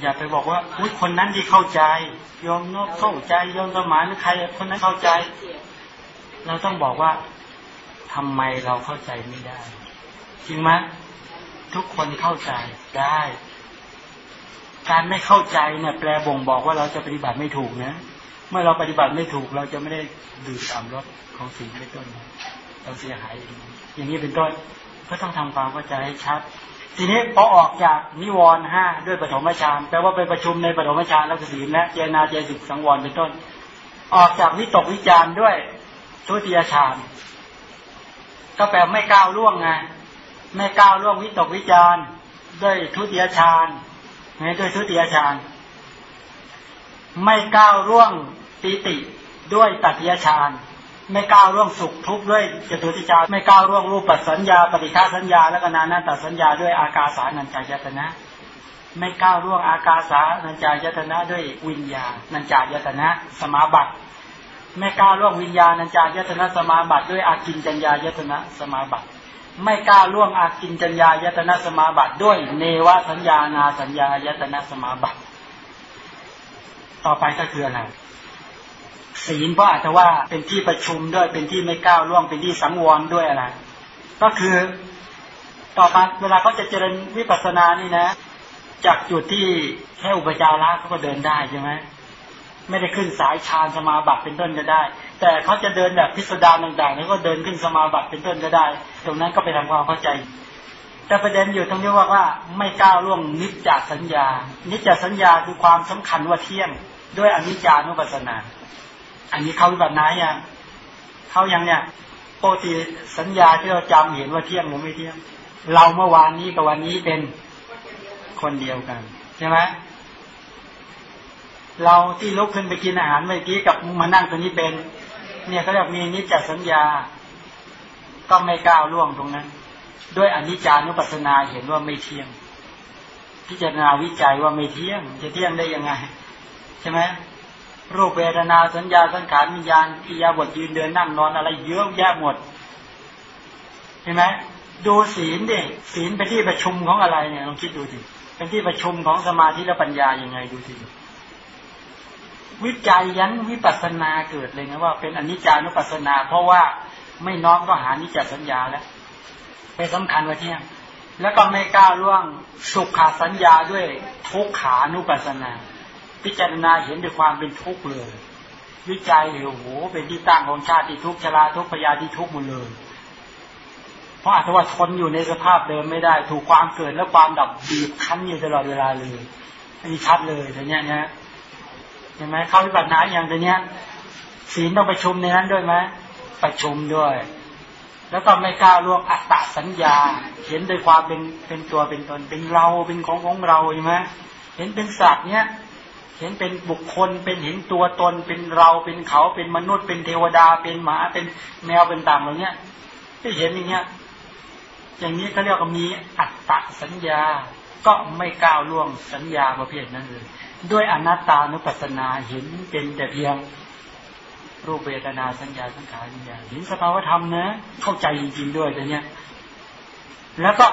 อย่าไปบอกว่าอุ้ยคนนั้นที่เข้าใจ ยอมนกเข้าใจยอมสมานใครคนนั้นเข้าใจ เราต้องบอกว่าทำไมเราเข้าใจไม่ได้ จริงไหมทุกคนเข้าใจได้ การไม่เข้าใจเนี่ยแปลบ่งบอกว่าเราจะปฏิบัติไม่ถูกนะ เมื่อเราปฏิบัติไม่ถูกเราจะไม่ได้ดื่มตามรสของสิ่งเป็นต้น เราเสียหาย อย่างนี้เป็นต้นก็ต้องทำความเข้าใจให้ชัด ทีนี้พอออกจากนิวรณ์ห้าด้วยปฐมฌานแปลว่าไปประชุมในปฐมฌานแล้วก็ศีลและเจนาเจสิกสังวรเป็นต้น ออกจากวิตกวิจารด้วยทุติยฌานก็แปลไม่ก้าวล่วงไงไม่ก้าวล่วงวิตกวิจารด้วยทุติยฌานไงด้วยทุติยฌานไม่ก้าวล่วง ปิติด้วยตัติยฌานไม่ก้าวร่วงสุขทุกข์ด้วยจตุติจารไม่ก้าวร่วงรูปปัสัญญา ปฏิฆาสัญญา และก็นานาตสัญญาด้วยอากาสานัญจายตนะ ไม่ก้าวร่วงอากาสานัญจายตนะด้วยวิญญาณัญจายตนะ สมาบัติไม่ก้าวร่วงวิญญาณัญจายตนะสมาบัติด้วยอากินจัญญายตนะสมาบัติ ไม่ก้าวล่วงอากินจัญญายตนะสมาบัติด้วยเนวสัญญานาสัญญายตนะสมาบัติ ต่อไปก็คืออะไร ศีลก็อาจจะว่าเป็นที่ประชุมด้วยเป็นที่ไม่ก้าวล่วงเป็นที่สังวรด้วยอะไร ก็คือต่อมาเวลาเขาจะเจริญวิปัสสนานี่นะ จากจุดที่แค่อุปจาระเขาก็เดินได้ใช่ไหมไม่ได้ขึ้นสายฌานสมาบัติเป็นต้นก็ได้ แต่เขาจะเดินแบบพิสดารต่างๆแล้วก็เดินขึ้นสมาบัติเป็นต้นก็ได้ ตรงนั้นก็ไปทำความเข้าใจ แต่ประเด็นอยู่ตรงที่ว่าว่าไม่ก้าวล่วงนิจจสัญญา นิจจสัญญาคือความสำคัญว่าเที่ยง ด้วยอนิจจานุปัสสนา อันนี้เขาแบบไหนยังเขายังเนี่ยปกติสัญญาที่เราจำเห็นว่าเที่ยงหรือไม่เที่ยง เราเมื่อวานนี้กับวันนี้เป็นคนเดียวกันใช่ไหมเราที่ลุกขึ้นไปกินอาหารเมื่อกี้กับมานั่งตรงนี้เป็น เนี่ยเขาเรียกมีนิจจสัญญา ก็ไม่ก้าวล่วงตรงนั้น ด้วยอนิจจานุปัสสนาเห็นว่าไม่เที่ยง พิจารณาวิจัยว่าไม่เที่ยง จะเที่ยงได้ยังไง ใช่ไหม รูปเวทนาสัญญาสังขารวิญญาณอิยาบทยืนเดินนั่งนอนอะไรเยอะแยะหมดเห็นไหมดูศีลดิศีลเป็นที่ประชุมของอะไรเนี่ยลองคิดดูดิเป็นที่ประชุมของสมาธิและปัญญายังไงดูดิวิจัยยันวิปัสนาเกิดเลยนะว่าเป็นอนิจจานุปัสนา เพราะว่าไม่น้อมก็หานิจจสัญญาแล้วไปสำคัญว่าเที่ยงแล้วก็ไม่กล้าล่วงสุขขาสัญญาด้วยทุกขานุปัสนา พิจารณาเห็นด้วยความเป็นทุกข์เลยวิจัยโอ้โหเป็นที่ตั้งของชาติทุกข์ชราทุกข์พยาธิทุกข์หมดเลยเพราะอาจจะว่าทนอยู่ในสภาพเดิมไม่ได้ ถูกความเกิดและความดับบีบคั้นอยู่ตลอดเวลาเลยอันนี้ชัดเลยแต่เนี้ยนะเห็นไหมเข้าวิบัตินาอย่างแต่เนี้ยศีลต้องประชุมในนั้นด้วยไหมประชุมด้วย แล้วก็ไม่กล้าล่วงอัตตสัญญา เห็นโดยความเป็นเป็นตัวเป็นตนเป็นเราเป็นของของเราใช่ไหมเห็นเป็นสัตว์เนี้ย เห็นเป็นบุคคลเป็นเห็นตัวตนเป็นเราเป็นเขาเป็นมนุษย์เป็นเทวดาเป็นหมาเป็นแมวเป็นต่างเหล่านี้ยที่เห็นอย่างเงี้ย อย่างนี้เขาเรียกว่ามีอัตตสัญญา ก็ไม่ก้าวล่วงสัญญาประเภทนั้นเลยด้วยอนัตตานุปัสสนาเห็นเป็นแต่เพียงรูปเวทนาสัญญาสังขารวิญญาณเห็นสภาวธรรมนะ เข้าใจจริง ๆ ด้วยแต่เนี้ยแล้วก็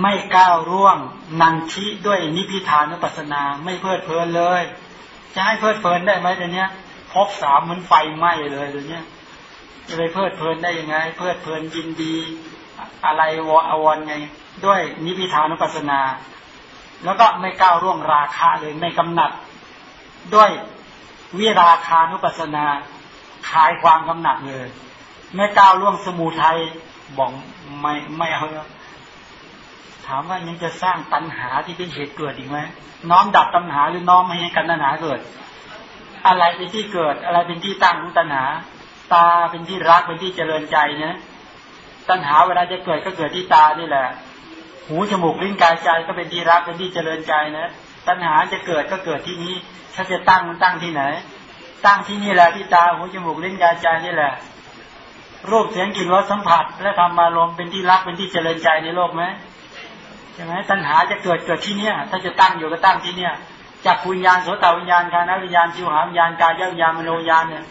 ไม่ก้าวร่วงนันทิด้วยนิพิทานุปัสนา ไม่เพลิดเพลินเลย จะให้เพลิดเพลินได้ไหมแต่เนี้ยพบสามมันไฟไหม้เลยตัวนี้ยจะไปเพลิดเพลินได้ยังไง เพลิดเพลินยินดี อะไรวออวนไง ด้วยนิพิทานุปัสนา แล้วก็ไม่ก้าวร่วงราคาเลยไม่กำหนัด ด้วยวิราคานุปัสสนาคลายความกำหนัดเลย ไม่ก้าวร่วงสมูทัยบอกไม่ไม่เอา ถามว่ายังจะสร้างตัณหาที่เป็นเหตุเกิดอีกไหมน้อมดับตัณหาหรือน้อมไม่ให้กันตัณหาเกิด อะไรเป็นที่เกิด อะไรเป็นที่ตั้งของตัณหา ตาเป็นที่รักเป็นที่เจริญใจนะตัณหาเวลาจะเกิดก็เกิดที่ตานี่แหละ หูจมูกลิ้นกายใจก็เป็นที่รักเป็นที่เจริญใจนะตัณหาจะเกิดก็เกิดที่นี้ ถ้าจะตั้งมันตั้งที่ไหน ตั้งที่นี่แหละที่ตาหูจมูกลิ้นกายใจนี่แหละรูปเสียงกลิ่นรสสัมผัส และธรรมารมเป็นที่รักเป็นที่เจริญใจในโลกไหม ใช่ไหมตัณหาจะเกิดเกิดที่เนี้ยถ้าจะตั้งอยู่ก็ตั้งที่เนี้ยจากวิญญาณโสตวิญญาณคานวิญญาณชิวหาวิญญาณกายวิญญาณมโนวิญญาณเนี่ย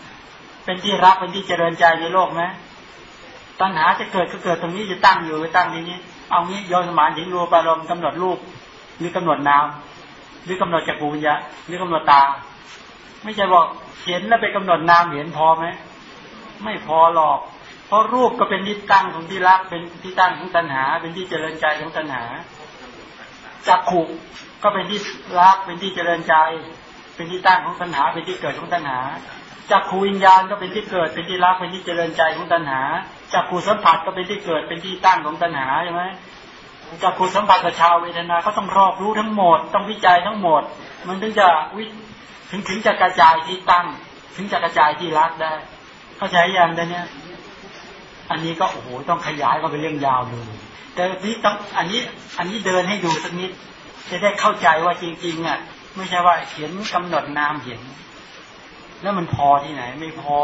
เป็นที่รักเป็นที่เจริญใจในโลกไหมตัณหาจะเกิดก็เกิดตรงนี้จะตั้งอยู่ก็ตั้งที่นี้ เอางี้โยนสมานถึงรูปารมณ์กำหนดรูปหรือกำหนดนามหรือกำหนดจักรวิญญาหรือกำหนดตา ไม่ใช่บอกเห็นแล้วไปกำหนดนามเห็นพอไหมไม่พอหรอก ราะรูปก็เป็นที่ตั้งของที่รักเป็นที่ตั้งของตัณหา เป็นที่เจริญใจของตัณหาจักขุก็เป็นที่รักเป็นที่เจริญใจ เป็นที่ตั้งของตัณหา เป็นที่เกิดของตัณหาจักขูวิญญาณก็เป็นที่เกิดเป็นที่รักเป็นที่เจริญใจของตัณหาจักขูสัมผัสก็เป็นที่เกิดเป็นที่ตั้งของตัณหาใช่ไหมจักขูสัมผัสกับชาวเวทนาก็ต้องรอบรู้ทั้งหมด ต้องวิจัยทั้งหมด มันถึงจะวิถึงถึงจะกระจายที่ตั้ง ถึงจะกระจายที่รักได้ เข้าใจยังได้เนี้ย อันนี้ก็โอ้โหต้องขยายก็เป็นเรื่องยาวเลยแต่นี้ต้องอันนี้อันนี้เดินให้ดูสักนิด จะได้เข้าใจว่าจริงๆอะไม่ใช่ว่าเห็นกำหนดนามเห็น แล้วมันพอที่ไหน ไม่พอ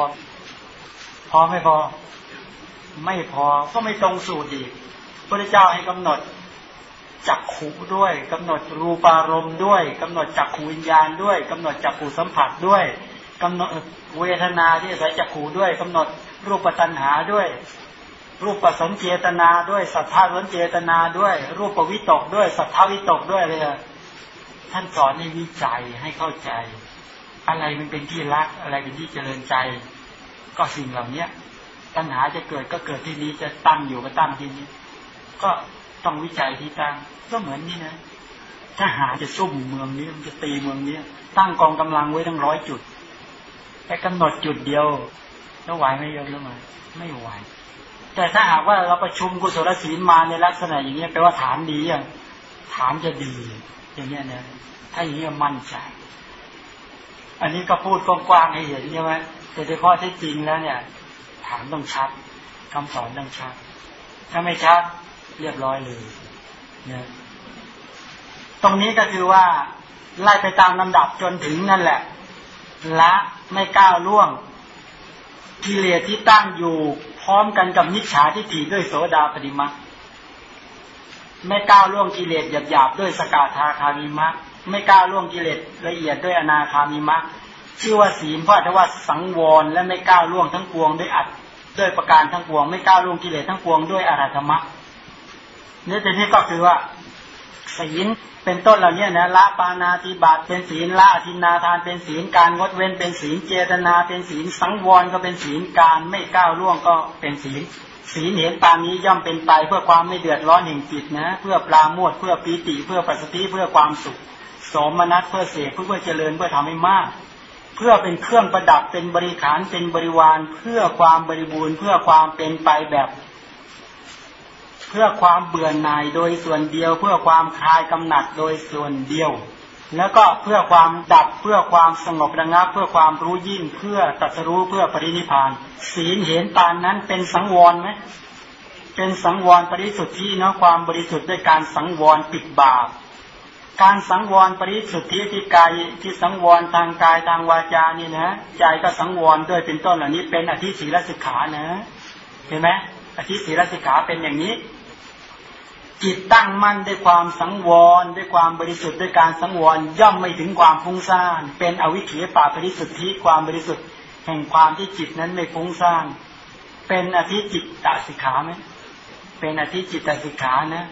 พอไม่พอ ไม่พอก็ไม่ตรงสูตรอีกพระเจ้าให้กำหนดจักขูด้วยกำหนดรูปารมณ์ด้วยกำหนดจักขูวิญญาณด้วยกำหนดจักขูสัมผัสด้วยกำหนดเวทนาที่อาศัยจักขูด้วยกำหนด รูปปัญหาด้วย รูปประสงเจตนาด้วยสัทธาล้นเจตนาด้วย รูปประวิตกด้วยสัทธาวิตกด้วยเลยท่านสอนให้วิจัยให้เข้าใจ อะไรมันเป็นที่รักอะไรเป็นที่เจริญใจ ก็สิ่งเหล่าเนี้ยปัญหาจะเกิดก็เกิดที่นี้จะตั้งอยู่ก็ตั้งที่นี้ ก็ต้องวิจัยที่ตั้งก็เหมือนนี่นะถ้าหาจะซุ่มเมืองนี้มันจะตีเมืองนี้ตั้งกองกำลังไว้ทั้งร้อยจุดแต่กำหนดจุดเดียว แล้วไหวไม่ยอมแล้วไหมไม่ไหว แต่ถ้าหากว่าเราประชุมกุศลศีลมาในลักษณะอย่างนี้แปลว่าฐานดีอะฐานจะดี อย่างเงี้ยเนี่ยถ้าอย่างนี้มั่นใจ อันนี้ก็พูดกว้างๆให้เห็นใช่ไหมแต่ในข้อที่จริงแล้วเนี่ย ฐานต้องชัดคำสอนต้องชัด ถ้าไม่ชัดเรียบร้อยเลยเนี่ยตรงนี้ก็คือว่าไล่ไปตามลำดับจนถึงนั่นแหละละไม่ก้าวล่วง กิเลสที่ตั้งอยู่พร้อมกันกับนิจฉาทิฏฐิด้วยโสดาปฏิมาไม่ก้าวล่วงกิเลสหยาบๆด้วยสกาธาคามีมะไม่ก้าวล่วงกิเลสละเอียดด้วยอนาคามีมะชื่อว่าศีลเพราะว่าสังวรและไม่ก้าวล่วงทั้งปวงด้วยอัดด้วยประการทั้งปวง ไม่ก้าวล่วงกิเลสทั้งปวงด้วยอาราธรรมะเนื้อแต่นี้ก็คือว่า ศีล เป็นต้นเหล่านี้นะละปานาติบาตเป็นศีลละอธินาทานเป็นศีลการงดเว้นเป็นศีลเจตนาเป็นศีลสังวรก็เป็นศีลการไม่ก้าวล่วงก็เป็นศีลศีลเห็นตามนี้ย่อมเป็นไปเพื่อความไม่เดือดร้อนแห่งจิตนะ เพื่อปลาโมดเพื่อปีติเพื่อปัสสติเพื่อความสุขสมนัตเพื่อเสกเพื่อเจริญเพื่อทำให้มาก เพื่อเป็นเครื่องประดับเป็นบริขารเป็นบริวาร เพื่อความบริบูรณ์ เพื่อความเป็นไปแบบ เพื่อความเบื่อหน่ายโดยส่วนเดียว เพื่อความคลายกำหนัดโดยส่วนเดียว แล้วก็เพื่อความดับเพื่อความสงบระงับ เพื่อความรู้ยิ่งเพื่อตัดสู้เพื่อปรินิพาน ศีลเห็นตานนั้นเป็นสังวรไหมเป็นสังวรปริสุทธิเนาะความบริสุทธิ์ด้วยการสังวรปิดบาปการสังวรปริสุทธิที่กายที่สังวรทางกายทางวาจานี่นะใจก็สังวรด้วยเป็นต้นเหล่านี้เป็นอธิศีลสิกขานะ เห็นไหมอธิศีลสิกขาเป็นอย่างนี้ จิตตั้งมั่นด้วยความสังวรด้วยความบริสุทธิ์ด้วยการสังวรย่อมไม่ถึงความฟุ้งซ่านเป็นอวิขีป่าบริสุทธิความบริสุทธิ์แห่งความที่จิตนั้นไม่ฟุ้งซ่านเป็นอธิจิตตสิกขาไหมเป็นอธิจิตตสิกขานะ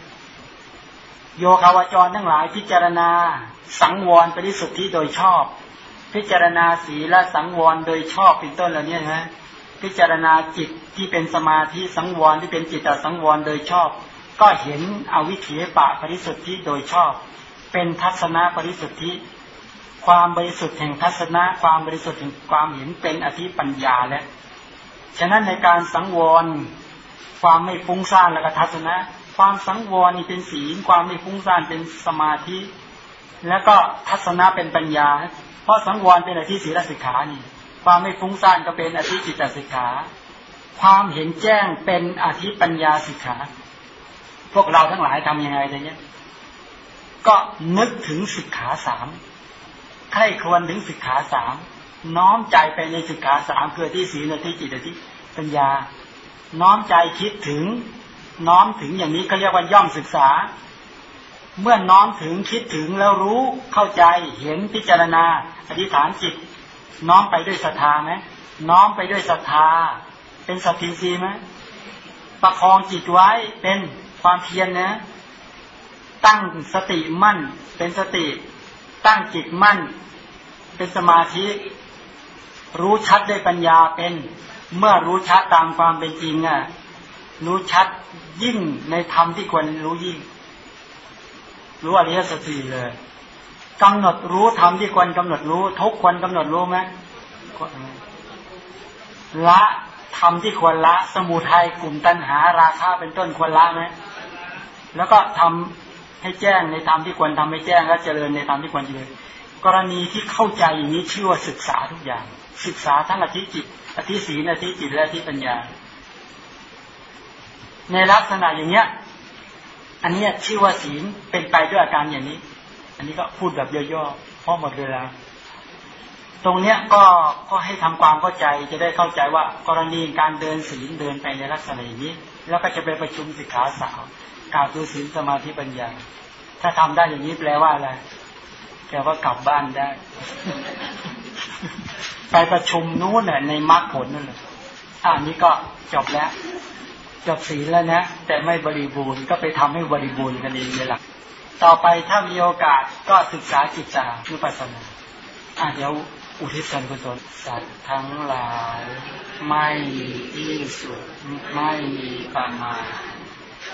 โยคาวจรทั้งหลายพิจารณา สังวรบริสุทธิโดยชอบ พิจารณาสีและสังวรโดยชอบเป็นต้นเหล่านี้นะพิจารณาจิตที่เป็นสมาธิสังวรที่เป็นจิตตสังวรโดยชอบ ก็เห็นอวิเคปะปริสุทธิโดยชอบ เป็นทัศนะปริสุทธิ ความบริสุทธิ์แห่งทัศนะ ความบริสุทธิ์แห่งความเห็นเป็นอธิปัญญาและฉะนั้นในการสังวร ความไม่ฟุ้งซ่านและก็ทัศนะ ความสังวรนี่เป็นศีลความไม่ฟุ้งซ่านเป็นสมาธิ แล้วก็ทัศนะเป็นปัญญา เพราะสังวรเป็นอธิศีลสิกขานี่ ความไม่ฟุ้งซ่านก็เป็นอธิจิตสิกขา ความเห็นแจ้งเป็นอธิปัญญาสิกขา พวกเราทั้งหลายทํำยังไงอย่างเงี้ยก็นึกถึงสิกขาสามใครควรถึงสิกขาสามน้อมใจไปในสิกขาสามคือที่ศีลที่จิตที่ปัญญา น้อมใจคิดถึง น้อมถึงอย่างนี้เขาเรียกว่าย่อมศึกษา เมื่อน้อมถึงคิดถึงแล้วรู้เข้าใจเห็นพิจารณา อธิษฐานจิต น้อมไปด้วยศรัทธาไหมน้อมไปด้วยศรัทธา เป็นสัตทิสีไหมประคองจิตไว้เป็น ความเพียรนะ ตั้งสติมั่น เป็นสติ ตั้งจิตมั่น เป็นสมาธิ รู้ชัดด้วยปัญญาเป็น เมื่อรู้ชัดตามความเป็นจริงอะรู้ชัดยิ่งในธรรมที่ควรรู้ยิ่ง รู้อริยสัจสี่เลยกำหนดรู้ธรรมที่ควรกำหนดรู้ ทุกควรกำหนดรู้ไหมละ ธรรมที่ควรละสมุทัยกลุ่มตัณหาราคาเป็นต้นควรละไหมแล้วก็ทำให้แจ้งในธรรมที่ควรทำให้แจ้งและเจริญในธรรมที่ควรเจริญ กรณีที่เข้าใจอย่างนี้ชื่อว่าศึกษาทุกอย่าง ศึกษาทั้งอธิจิตอธิศีลอธิจิตและอธิปัญญา ในลักษณะอย่างเนี้ย อันนี้ชื่อว่าศีลเป็นไปด้วยอาการอย่างนี้ อันนี้ก็พูดแบบย่อๆเพราะหมดเวลา ตรงเนี้ยก็ก็ให้ทำความเข้าใจจะได้เข้าใจว่ากรณีการเดินศีลเดินไปในลักษณะอย่างนี้ แล้วก็จะไปประชุมสิกขาสาวกล่าวตัวศีลสมาธิปัญญา ถ้าทำได้อย่างนี้แปลว่าอะไรแปลว่ากลับบ้านได้ ไปประชุมนู้นเน่ยในมรรคผลนั่นแหละอันนี้ก็จบแล้ว จบศีลแล้วนะแต่ไม่บริบูรณ์ก็ไปทำให้บริบูรณ์กันเองเลยล่ะต่อไปถ้ามีโอกาสก็ศึกษาจิตจานุปัสสนาอะเดี๋ยว อุทิศส่วนกุศลสัตว์ทั้งหลาย ไม่มีที่สุดไม่มีประมาณ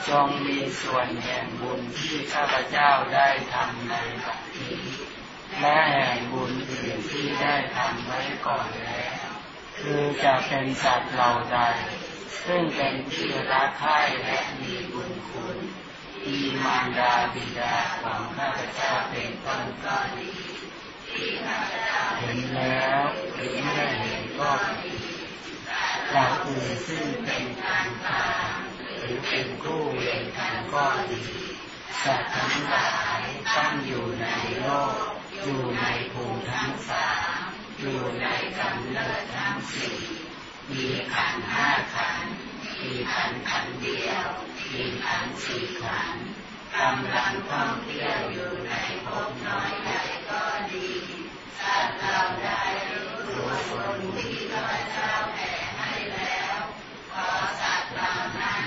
จงมีส่วนแห่งบุญที่ข้าพเจ้าได้ทำในบัดนี้และแห่งบุญอื่นที่ได้ทำไว้ก่อนแล้วคือจะเป็นสัตว์เหล่าใด ซึ่งเป็นที่รักใคร่และมีบุญคุณมีมารดาบิดาของข้าพเจ้าเป็นต้นก็ดี เห็นแล้วหรือไม่เห็นก็ดีเราอื่นซึ่งเป็นทางทาหรือเป็นคู่เวรกันก็ดีสัตว์ทั้งหลายตั้งอยู่ในโลก อยู่ในภูมิทั้งสามอยู่ในกำเนิดทั้งสี่มีขันห้าขันมีขันขันเดียวมีขันสี่ขัน กำลังท่องเที่ยวอยู่ในภพน้อยใหญ่ก็ดีสัตว์เราได้รู้ส่วนที่พระเจ้าแผ่ให้แล้ว ขอสัตว์เหล่านั้น